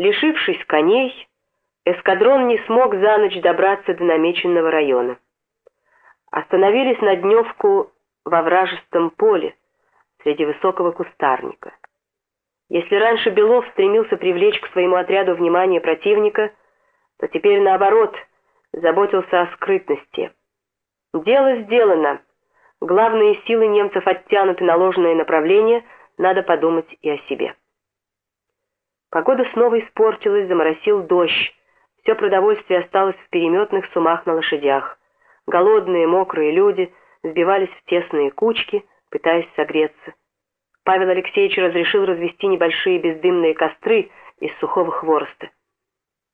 Лишившись коней, эскадрон не смог за ночь добраться до намеченного района. Остановились на дневку во вражеском поле среди высокого кустарника. Если раньше Белов стремился привлечь к своему отряду внимание противника, то теперь наоборот заботился о скрытности. Дело сделано. Главные силы немцев оттянуты на ложное направление, надо подумать и о себе. Погода снова испортилась, заморосил дождь. Все продовольствие осталось в переметных сумах на лошадях. Голодные, мокрые люди сбивались в тесные кучки, пытаясь согреться. Павел Алексеевич разрешил развести небольшие бездымные костры из сухого хвороста.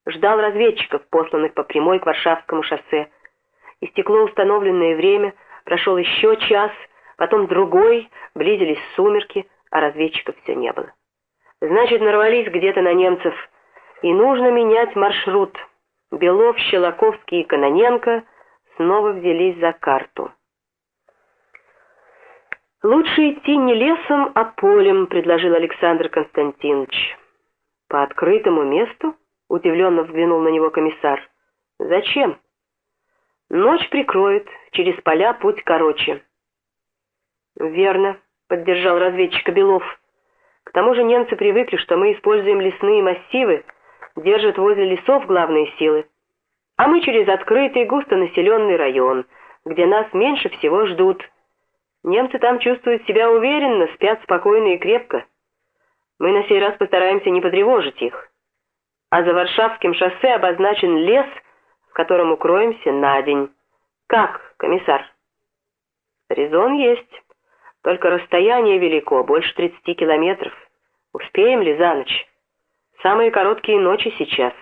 Ждал разведчиков, посланных по прямой к Варшавскому шоссе. Истекло установленное время, прошел еще час, потом другой, близились сумерки, а разведчиков все не было. Значит, нарвались где-то на немцев, и нужно менять маршрут. Белов, Щелоковский и Кононенко снова взялись за карту. «Лучше идти не лесом, а полем», — предложил Александр Константинович. «По открытому месту?» — удивленно взглянул на него комиссар. «Зачем?» «Ночь прикроет, через поля путь короче». «Верно», — поддержал разведчика Белов. «К тому же немцы привыкли, что мы используем лесные массивы, держат возле лесов главные силы, а мы через открытый густонаселенный район, где нас меньше всего ждут». Немцы там чувствуют себя уверенно, спят спокойно и крепко. Мы на сей раз постараемся не потревожить их. А за Варшавским шоссе обозначен лес, в котором укроемся на день. Как, комиссар? Резон есть. Только расстояние велико, больше 30 километров. Успеем ли за ночь? Самые короткие ночи сейчас.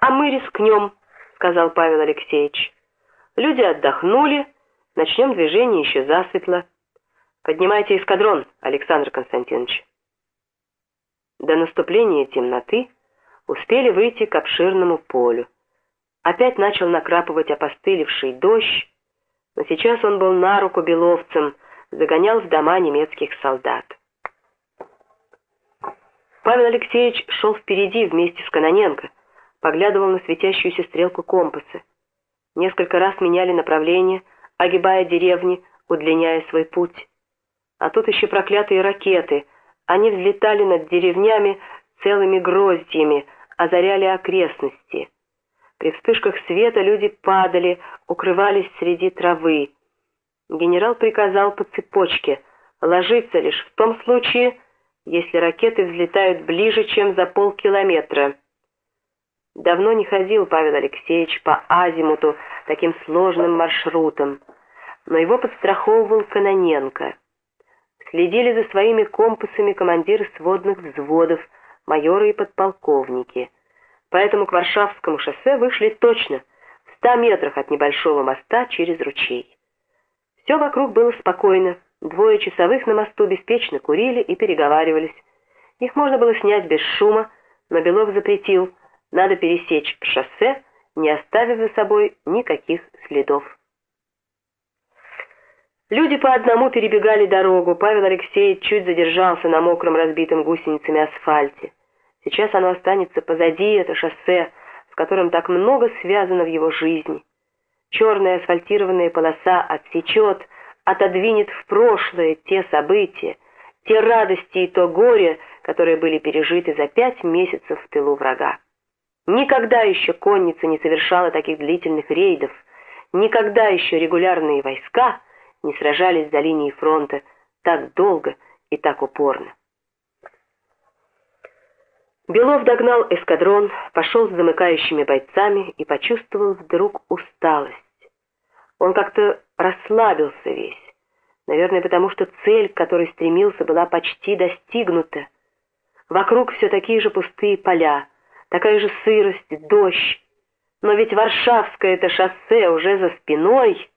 А мы рискнем, сказал Павел Алексеевич. Люди отдохнули, Начнем движение еще засветло. Поднимайте эскадрон, Александр Константинович. До наступления темноты успели выйти к обширному полю. Опять начал накрапывать опостылевший дождь, но сейчас он был на руку беловцам, загонял в дома немецких солдат. Павел Алексеевич шел впереди вместе с Каноненко, поглядывал на светящуюся стрелку компаса. Несколько раз меняли направление, огибая деревни, удлиняя свой путь. А тут еще проклятые ракеты. Они взлетали над деревнями целыми гроздьями, озаряли окрестности. При вспышках света люди падали, укрывались среди травы. Генерал приказал по цепочке ложиться лишь в том случае, если ракеты взлетают ближе, чем за полкилометра. Давно не ходил Павел Алексеевич по азимуту таким сложным маршрутом, но его подстраховывал Каноненко. Следили за своими компасами командиры сводных взводов, майоры и подполковники. Поэтому к Варшавскому шоссе вышли точно, в ста метрах от небольшого моста через ручей. Все вокруг было спокойно, двое часовых на мосту беспечно курили и переговаривались. Их можно было снять без шума, но Белов запретил – надо пересечь шоссе, не оставив за собой никаких следов. Люди по одному перебегали дорогу. Павел Алексеевич чуть задержался на мокром разбитом гусеницами асфальте. Сейчас оно останется позади, это шоссе, с которым так много связано в его жизни. Черная асфальтированная полоса отсечет, отодвинет в прошлое те события, те радости и то горе, которые были пережиты за пять месяцев в тылу врага. Никогда еще конница не совершала таких длительных рейдов, никогда еще регулярные войска не сражались за линией фронта так долго и так упорно. Белов догнал эскадрон, пошел с замыкающими бойцами и почувствовал вдруг усталость. Он как-то расслабился весь, наверное, потому что цель, к которой стремился, была почти достигнута. Вокруг все такие же пустые поля, такая же сырость, дождь. Но ведь Варшавское это шоссе уже за спиной.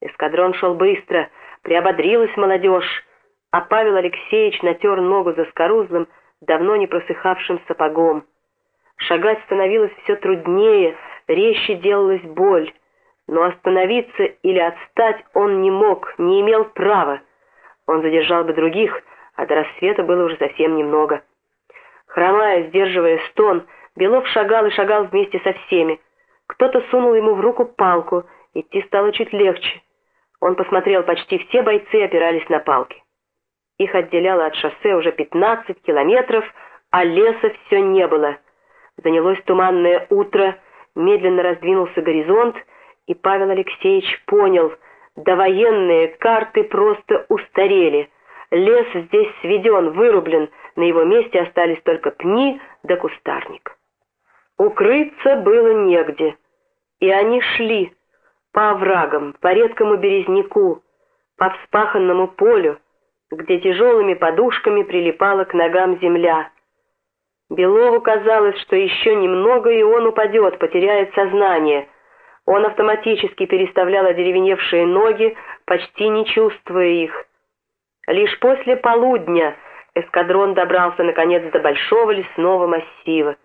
Эскадрон шел быстро, приободрилась молодежь, а Павел Алексеевич натер ногу за скорузлым, давно не просыхавшим сапогом. Шагать становилось все труднее, резче делалась боль, но остановиться или отстать он не мог, не имел права. Он задержал бы других, а до рассвета было уже совсем немного. Хромая, сдерживая стон, Белов шагал и шагал вместе со всеми. Кто-то сунул ему в руку палку, идти стало чуть легче. Он посмотрел, почти все бойцы опирались на палки. Их отделяло от шоссе уже 15 километров, а леса все не было. Занялось туманное утро, медленно раздвинулся горизонт, и Павел Алексеевич понял, довоенные карты просто устарели. Лес здесь сведен, вырублен, на его месте остались только пни да кустарник. Укрыться было негде, и они шли по оврагам, по редкому березняку, по вспаханному полю, где тяжелыми подушками прилипала к ногам земля. Белову казалось, что еще немного, и он упадет, потеряет сознание. Он автоматически переставлял одеревеневшие ноги, почти не чувствуя их. Лишь после полудня эскадрон добрался наконец до большого лесного массива.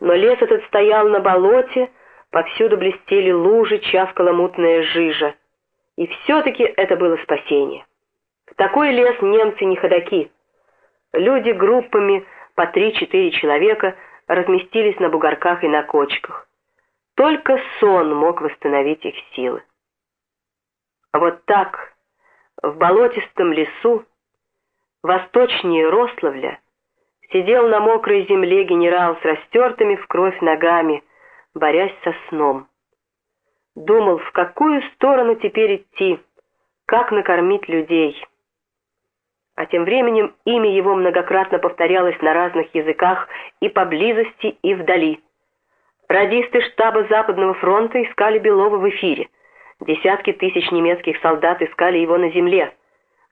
Но лес этот стоял на болоте, повсюду блестели лужи, чавкала мутная жижа. И все-таки это было спасение. Такой лес немцы не ходаки. Люди группами по три-четыре человека разместились на бугорках и на кочках. Только сон мог восстановить их силы. А вот так, в болотистом лесу, восточнее Рославля, сидел на мокрой земле генерал с растертыми в кровь ногами, борясь со сном. Думал, в какую сторону теперь идти, как накормить людей. А тем временем имя его многократно повторялось на разных языках и поблизости, и вдали. Радисты штаба Западного фронта искали Белова в эфире. Десятки тысяч немецких солдат искали его на земле.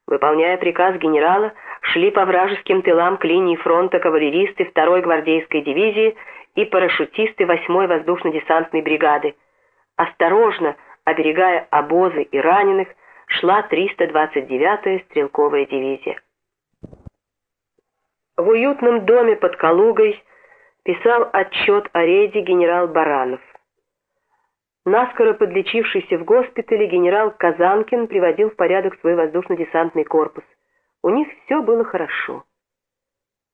Выполняя приказ генерала, шли по вражеским тылам к линии фронта кавалеристы 2-й гвардейской дивизии и парашютисты 8-й воздушно-десантной бригады. Осторожно, оберегая обозы и раненых, шла 329-я стрелковая дивизия. В уютном доме под Калугой писал отчет о рейде генерал Баранов. Наскоро подлечившийся в госпитале генерал Казанкин приводил в порядок свой воздушно-десантный корпус. У них все было хорошо.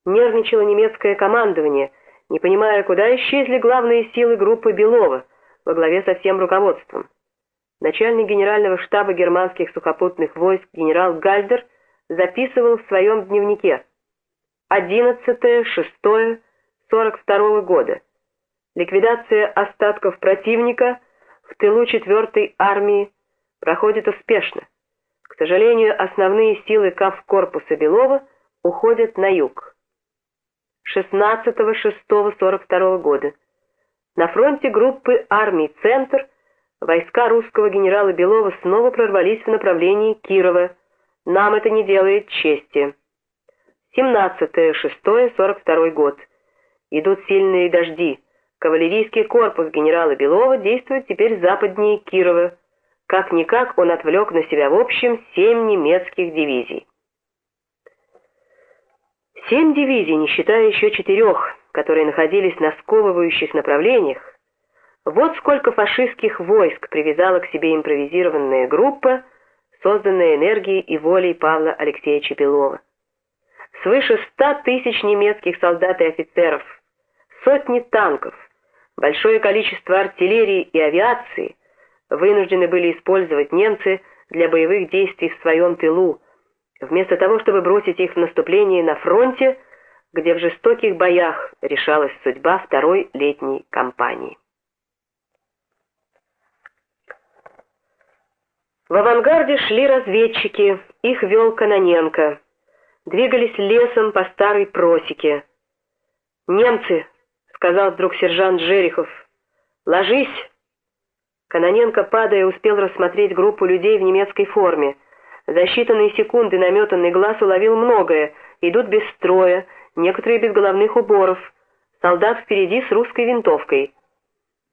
Нервничало немецкое командование, не понимая, куда исчезли главные силы группы Белова во главе со всем руководством. Начальник генерального штаба германских сухопутных войск генерал Гальдер записывал в своем дневнике 11-6-42 года. Ликвидация остатков противника в тылу 4-й армии проходит успешно. К сожалению, основные силы Кавкорпуса Белова уходят на юг. 16-6-42 года. На фронте группы армий «Центр» Войска русского генерала Белова снова прорвались в направлении Кирова. Нам это не делает чести. 17-6-42 год. Идут сильные дожди. Кавалерийский корпус генерала Белова действует теперь западнее Кирова. Как-никак он отвлек на себя в общем семь немецких дивизий. Семь дивизий, не считая еще четырех, которые находились на сковывающих направлениях, вот сколько фашистских войск привязала к себе импровизированная группа, созданная энергией и волей Павла Алексеевича Белова. Свыше ста тысяч немецких солдат и офицеров, сотни танков, большое количество артиллерии и авиации вынуждены были использовать немцы для боевых действий в своем тылу, вместо того, чтобы бросить их в наступление на фронте, где в жестоких боях решалась судьба второй летней кампании. В авангарде шли разведчики, их вел Каноненко. Двигались лесом по старой просеке. «Немцы!» — сказал вдруг сержант Жерихов. «Ложись!» Каноненко, падая, успел рассмотреть группу людей в немецкой форме. За считанные секунды наметанный глаз уловил многое. Идут без строя, некоторые без головных уборов. Солдат впереди с русской винтовкой.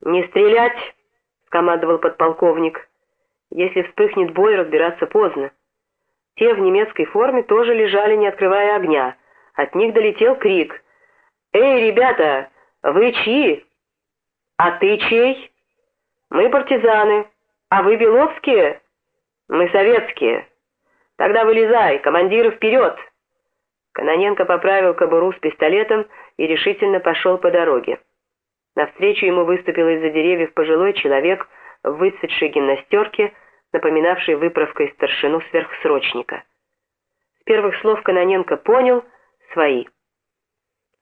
«Не стрелять!» — скомандовал подполковник. Если вспыхнет бой, разбираться поздно. Те в немецкой форме тоже лежали, не открывая огня. От них долетел крик. «Эй, ребята, вы чьи?» «А ты чей?» «Мы партизаны. А вы беловские?» «Мы советские. Тогда вылезай, командиры вперед!» Каноненко поправил кобуру с пистолетом и решительно пошел по дороге. Навстречу ему выступил из-за деревьев пожилой человек в выцветшей гимнастерке, напоминавшей выправкой старшину сверхсрочника. С первых слов Каноненко понял — свои.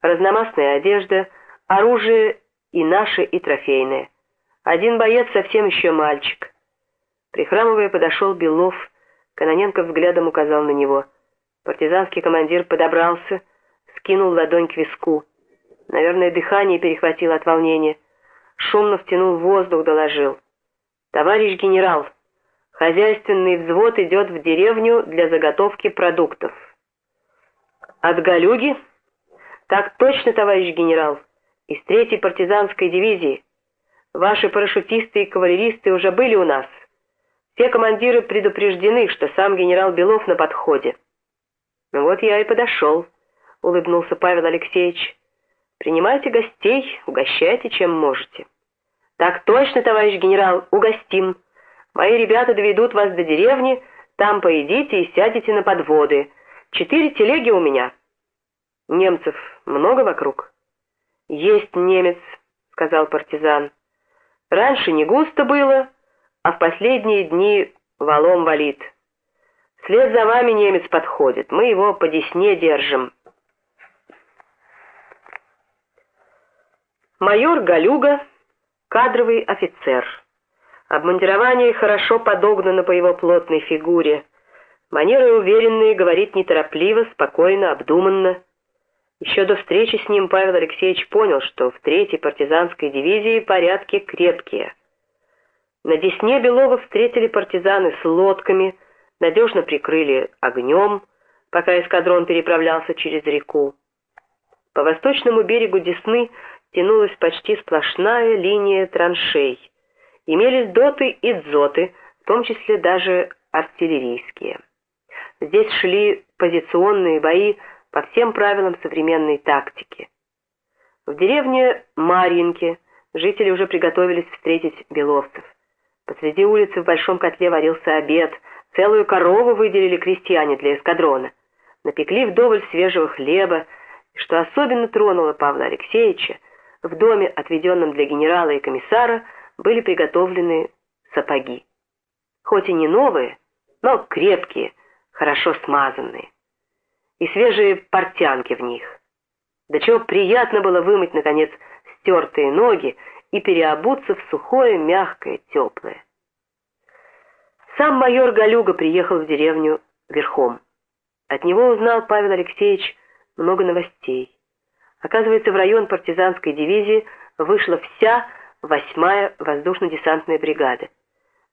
Разномастная одежда, оружие и наше, и трофейное. Один боец совсем еще мальчик. Прихрамывая подошел Белов, Каноненко взглядом указал на него. Партизанский командир подобрался, скинул ладонь к виску. Наверное, дыхание перехватило от волнения. Шумно втянул воздух, доложил. «Товарищ генерал, хозяйственный взвод идет в деревню для заготовки продуктов». «От Галюги?» «Так точно, товарищ генерал, из третьей партизанской дивизии. Ваши парашютисты и кавалеристы уже были у нас. Все командиры предупреждены, что сам генерал Белов на подходе». «Ну «Вот я и подошел», — улыбнулся Павел Алексеевич. «Принимайте гостей, угощайте, чем можете». «Так точно, товарищ генерал, угостим. Мои ребята доведут вас до деревни, там поедите и сядете на подводы. Четыре телеги у меня». «Немцев много вокруг?» «Есть немец», — сказал партизан. «Раньше не густо было, а в последние дни валом валит». Вслед за вами немец подходит. Мы его по десне держим. Майор Галюга — кадровый офицер. Обмундирование хорошо подогнано по его плотной фигуре. Манеры уверенные, говорит неторопливо, спокойно, обдуманно. Еще до встречи с ним Павел Алексеевич понял, что в третьей партизанской дивизии порядки крепкие. На Десне Белова встретили партизаны с лодками — надежно прикрыли огнем, пока эскадрон переправлялся через реку. По восточному берегу Десны тянулась почти сплошная линия траншей. Имелись доты и дзоты, в том числе даже артиллерийские. Здесь шли позиционные бои по всем правилам современной тактики. В деревне Марьинке жители уже приготовились встретить беловцев. Посреди улицы в большом котле варился обед – Целую корову выделили крестьяне для эскадрона. Напекли вдоволь свежего хлеба, и, что особенно тронуло Павла Алексеевича, в доме, отведенном для генерала и комиссара, были приготовлены сапоги. Хоть и не новые, но крепкие, хорошо смазанные. И свежие портянки в них. До чего приятно было вымыть, наконец, стертые ноги и переобуться в сухое, мягкое, теплое. Сам майор Галюга приехал в деревню верхом. От него узнал Павел Алексеевич много новостей. Оказывается, в район партизанской дивизии вышла вся восьмая воздушно-десантная бригада.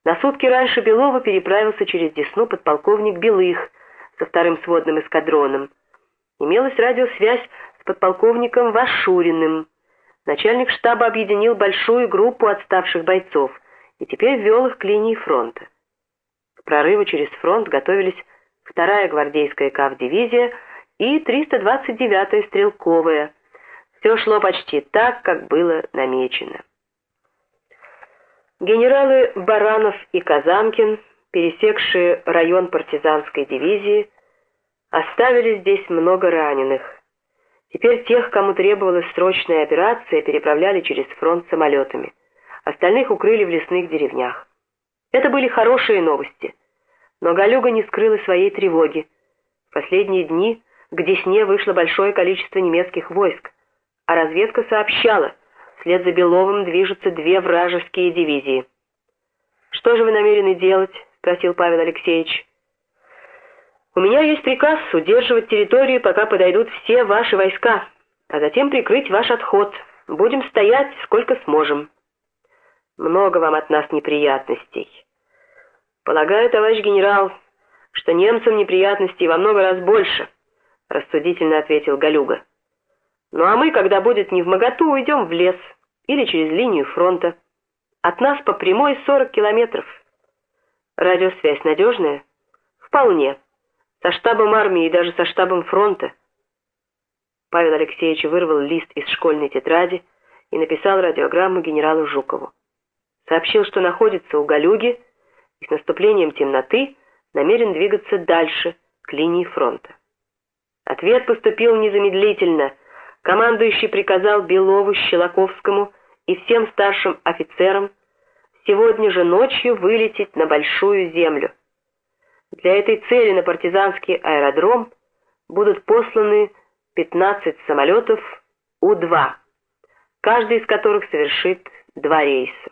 На сутки раньше Белова переправился через Десну подполковник Белых со вторым сводным эскадроном. Имелась радиосвязь с подполковником Вашуриным. Начальник штаба объединил большую группу отставших бойцов и теперь вел их к линии фронта. К прорыву через фронт готовились вторая гвардейская КАВ-дивизия и 329-я стрелковая. Все шло почти так, как было намечено. Генералы Баранов и Казамкин, пересекшие район партизанской дивизии, оставили здесь много раненых. Теперь тех, кому требовалась срочная операция, переправляли через фронт самолетами. Остальных укрыли в лесных деревнях. Это были хорошие новости. Но Галюга не скрыла своей тревоги. В последние дни к Десне вышло большое количество немецких войск, а разведка сообщала, вслед за Беловым движутся две вражеские дивизии. «Что же вы намерены делать?» — спросил Павел Алексеевич. «У меня есть приказ удерживать территорию, пока подойдут все ваши войска, а затем прикрыть ваш отход. Будем стоять, сколько сможем». Много вам от нас неприятностей. Полагаю, товарищ генерал, что немцам неприятностей во много раз больше, рассудительно ответил Галюга. Ну а мы, когда будет не в моготу, уйдем в лес или через линию фронта. От нас по прямой 40 километров. Радиосвязь надежная? Вполне. Со штабом армии и даже со штабом фронта. Павел Алексеевич вырвал лист из школьной тетради и написал радиограмму генералу Жукову сообщил, что находится у Галюги и с наступлением темноты намерен двигаться дальше, к линии фронта. Ответ поступил незамедлительно. Командующий приказал Белову, Щелоковскому и всем старшим офицерам сегодня же ночью вылететь на Большую Землю. Для этой цели на партизанский аэродром будут посланы 15 самолетов У-2, каждый из которых совершит два рейса.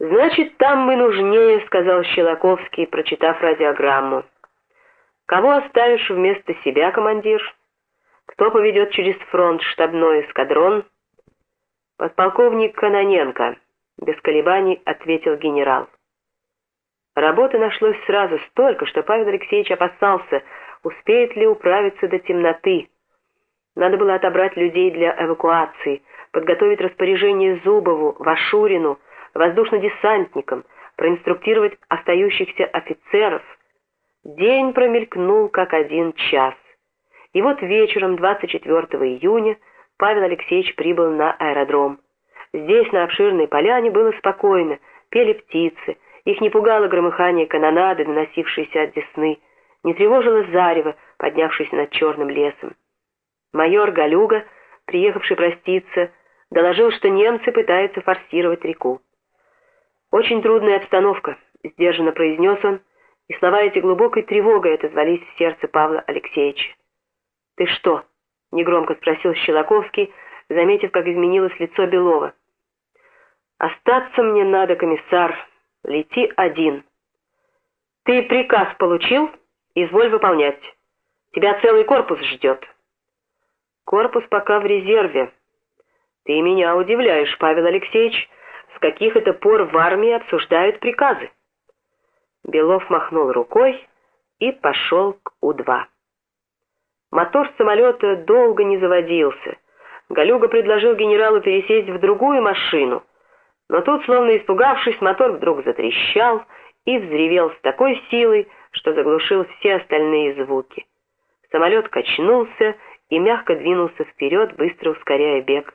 «Значит, там мы нужнее», — сказал Щелоковский, прочитав радиограмму. «Кого оставишь вместо себя, командир? Кто поведет через фронт штабной эскадрон?» «Подполковник Каноненко», — без колебаний ответил генерал. Работы нашлось сразу столько, что Павел Алексеевич опасался, успеет ли управиться до темноты. Надо было отобрать людей для эвакуации, подготовить распоряжение Зубову, Вашурину, воздушно-десантникам, проинструктировать остающихся офицеров. День промелькнул как один час. И вот вечером 24 июня Павел Алексеевич прибыл на аэродром. Здесь, на обширной поляне, было спокойно, пели птицы, их не пугало громыхание канонады, доносившейся от Десны, не тревожило зарево, поднявшееся над черным лесом. Майор Галюга, приехавший проститься, доложил, что немцы пытаются форсировать реку. «Очень трудная обстановка», — сдержанно произнес он, и слова эти глубокой тревогой отозвались в сердце Павла Алексеевича. «Ты что?» — негромко спросил Щелоковский, заметив, как изменилось лицо Белова. «Остаться мне надо, комиссар», Лети один. Ты приказ получил? Изволь выполнять. Тебя целый корпус ждет. Корпус пока в резерве. Ты меня удивляешь, Павел Алексеевич. С каких это пор в армии обсуждают приказы? Белов махнул рукой и пошел к У-2. Мотор самолета долго не заводился. Галюга предложил генералу пересесть в другую машину — но тут, словно испугавшись, мотор вдруг затрещал и взревел с такой силой, что заглушил все остальные звуки. Самолет качнулся и мягко двинулся вперед, быстро ускоряя бег.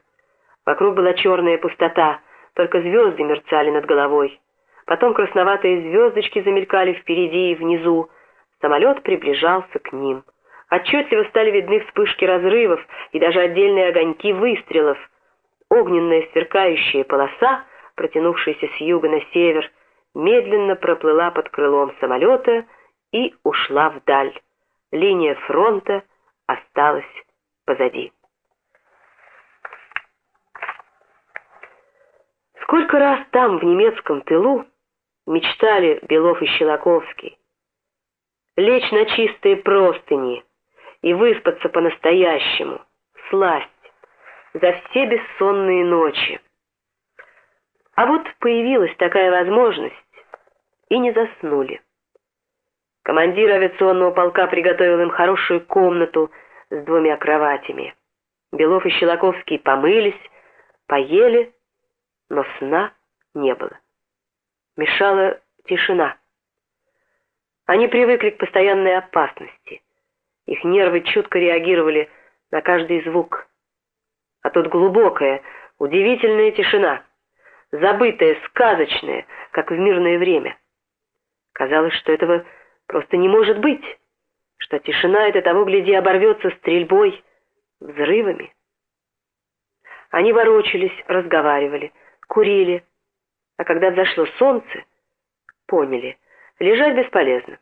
Вокруг была черная пустота, только звезды мерцали над головой. Потом красноватые звездочки замелькали впереди и внизу. Самолет приближался к ним. Отчетливо стали видны вспышки разрывов и даже отдельные огоньки выстрелов. Огненная сверкающая полоса протянувшаяся с юга на север, медленно проплыла под крылом самолета и ушла вдаль. Линия фронта осталась позади. Сколько раз там, в немецком тылу, мечтали Белов и Щелоковский. Лечь на чистые простыни и выспаться по-настоящему, сласть, за все бессонные ночи. А вот появилась такая возможность, и не заснули. Командир авиационного полка приготовил им хорошую комнату с двумя кроватями. Белов и Щелоковский помылись, поели, но сна не было. Мешала тишина. Они привыкли к постоянной опасности. Их нервы чутко реагировали на каждый звук. А тут глубокая, удивительная тишина — забытое, сказочное, как в мирное время. Казалось, что этого просто не может быть, что тишина это того, гляди, оборвется стрельбой, взрывами. Они ворочались, разговаривали, курили, а когда взошло солнце, поняли, лежать бесполезно.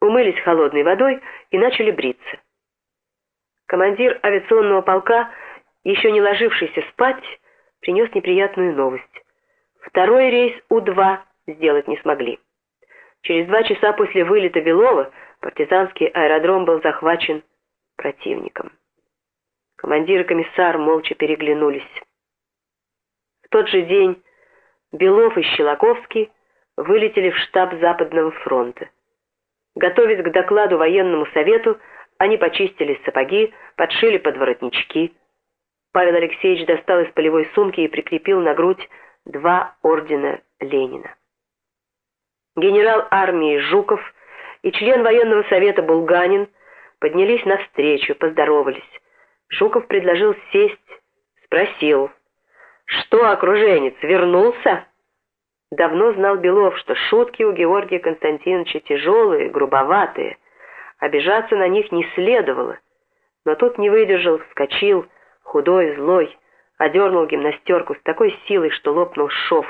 Умылись холодной водой и начали бриться. Командир авиационного полка, еще не ложившийся спать, принес неприятную новость. Второй рейс У-2 сделать не смогли. Через два часа после вылета Белова партизанский аэродром был захвачен противником. Командир и комиссар молча переглянулись. В тот же день Белов и Щелоковский вылетели в штаб Западного фронта. Готовясь к докладу военному совету, они почистили сапоги, подшили подворотнички. Павел Алексеевич достал из полевой сумки и прикрепил на грудь два ордена Ленина. Генерал армии Жуков и член военного совета Булганин поднялись навстречу, поздоровались. Жуков предложил сесть, спросил, «Что, окруженец, вернулся?» Давно знал Белов, что шутки у Георгия Константиновича тяжелые, грубоватые. Обижаться на них не следовало. Но тот не выдержал, вскочил, худой, злой, одернул гимнастерку с такой силой, что лопнул шов.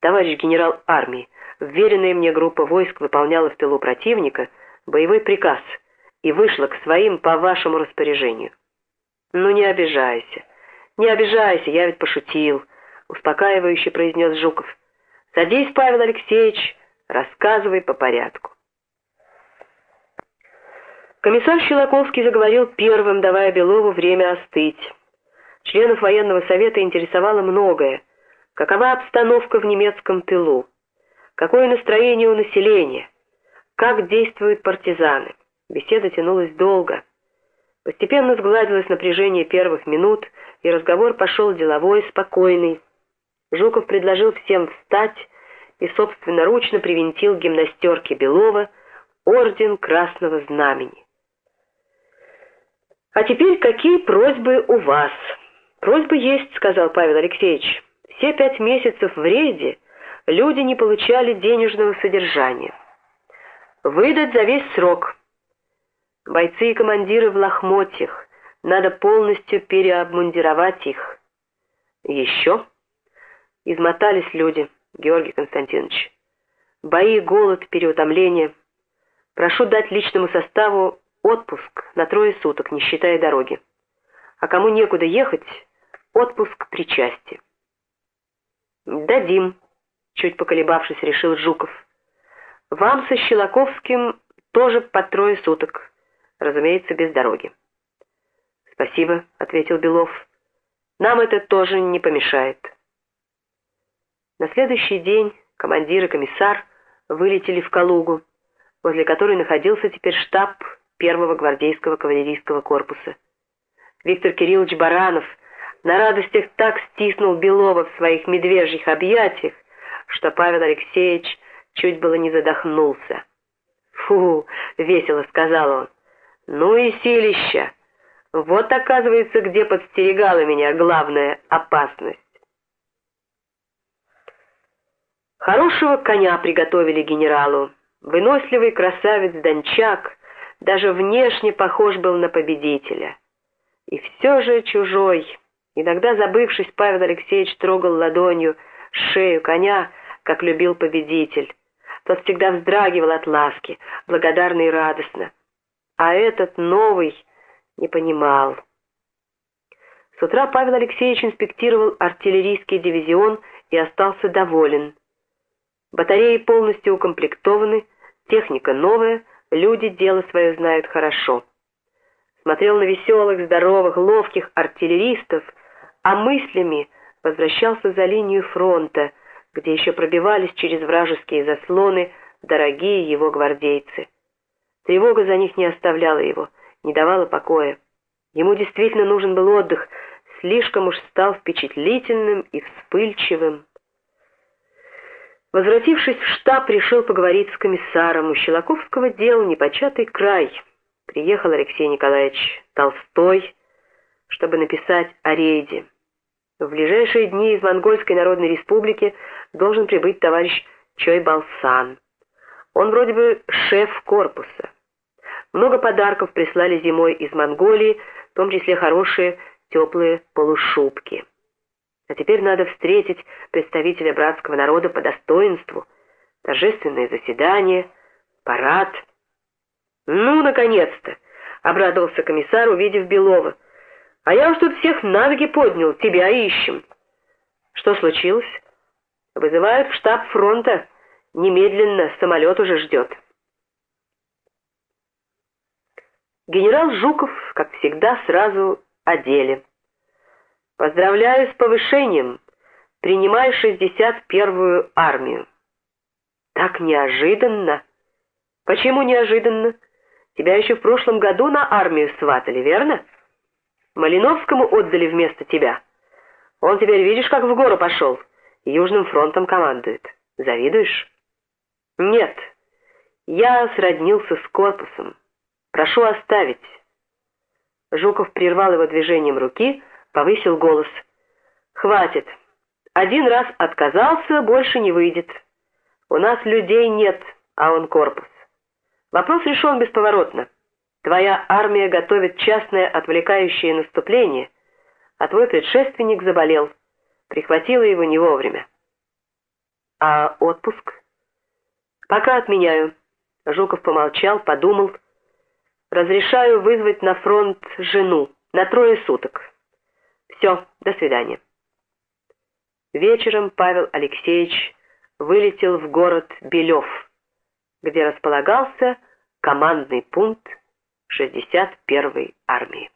Товарищ генерал армии, вверенная мне группа войск выполняла в тылу противника боевой приказ и вышла к своим по вашему распоряжению. Ну не обижайся, не обижайся, я ведь пошутил, успокаивающе произнес Жуков. Садись, Павел Алексеевич, рассказывай по порядку. Комиссар Щелоковский заговорил первым, давая Белову время остыть. Членов военного совета интересовало многое. Какова обстановка в немецком тылу? Какое настроение у населения? Как действуют партизаны? Беседа тянулась долго. Постепенно сгладилось напряжение первых минут, и разговор пошел деловой, спокойный. Жуков предложил всем встать и собственноручно привинтил гимнастерке Белова орден Красного Знамени. А теперь какие просьбы у вас? Просьбы есть, сказал Павел Алексеевич. Все пять месяцев в рейде люди не получали денежного содержания. Выдать за весь срок. Бойцы и командиры в лохмотьях. Надо полностью переобмундировать их. Еще измотались люди, Георгий Константинович. Бои, голод, переутомление. Прошу дать личному составу Отпуск на трое суток, не считая дороги. А кому некуда ехать, отпуск при части. Дадим, чуть поколебавшись, решил Жуков. Вам со Щелоковским тоже по трое суток, разумеется, без дороги. Спасибо, ответил Белов. Нам это тоже не помешает. На следующий день командир и комиссар вылетели в Калугу, возле которой находился теперь штаб первого гвардейского кавалерийского корпуса. Виктор Кириллович Баранов на радостях так стиснул Белова в своих медвежьих объятиях, что Павел Алексеевич чуть было не задохнулся. «Фу!» — весело сказал он. «Ну и силища! Вот, оказывается, где подстерегала меня главная опасность». Хорошего коня приготовили генералу. Выносливый красавец Дончак даже внешне похож был на победителя. И все же чужой. Иногда, забывшись, Павел Алексеевич трогал ладонью шею коня, как любил победитель. Тот всегда вздрагивал от ласки, благодарно и радостно. А этот новый не понимал. С утра Павел Алексеевич инспектировал артиллерийский дивизион и остался доволен. Батареи полностью укомплектованы, техника новая — Люди дело свое знают хорошо. Смотрел на веселых, здоровых, ловких артиллеристов, а мыслями возвращался за линию фронта, где еще пробивались через вражеские заслоны дорогие его гвардейцы. Тревога за них не оставляла его, не давала покоя. Ему действительно нужен был отдых, слишком уж стал впечатлительным и вспыльчивым. Возвратившись в штаб, решил поговорить с комиссаром. У Щелоковского дел непочатый край. Приехал Алексей Николаевич Толстой, чтобы написать о рейде. В ближайшие дни из Монгольской Народной Республики должен прибыть товарищ Чой Балсан. Он вроде бы шеф корпуса. Много подарков прислали зимой из Монголии, в том числе хорошие теплые полушубки. А теперь надо встретить представителя братского народа по достоинству. Торжественное заседание, парад. «Ну, наконец-то!» — обрадовался комиссар, увидев Белова. «А я уж тут всех на ноги поднял, тебя ищем». «Что случилось?» «Вызывают в штаб фронта. Немедленно, самолет уже ждет». Генерал Жуков, как всегда, сразу о деле. Поздравляю с повышением. Принимай 61-ю армию. Так неожиданно. Почему неожиданно? Тебя еще в прошлом году на армию сватали, верно? Малиновскому отдали вместо тебя. Он теперь, видишь, как в гору пошел. Южным фронтом командует. Завидуешь? Нет. Я сроднился с корпусом. Прошу оставить. Жуков прервал его движением руки, повысил голос. «Хватит. Один раз отказался, больше не выйдет. У нас людей нет, а он корпус. Вопрос решен бесповоротно. Твоя армия готовит частное отвлекающее наступление, а твой предшественник заболел. Прихватила его не вовремя. А отпуск? Пока отменяю. Жуков помолчал, подумал. Разрешаю вызвать на фронт жену на трое суток. Все, до свидания. Вечером Павел Алексеевич вылетел в город Белев, где располагался командный пункт 61-й армии.